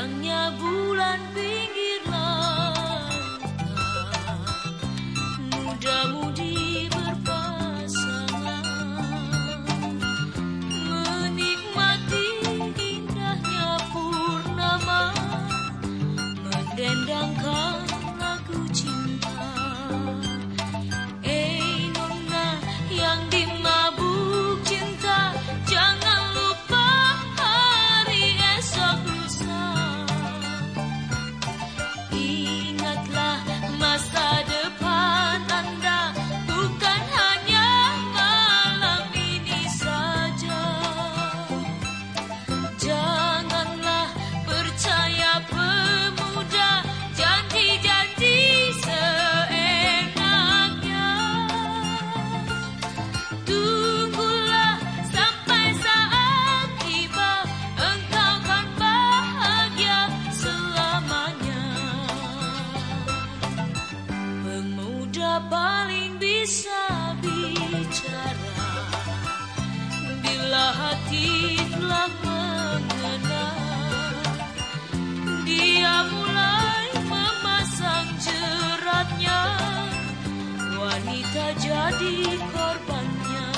terangnya bulan paling bisa bicara. Bila hati telah mengenal Dia mulai memasang jeratnya. Wanita jadi korbannya.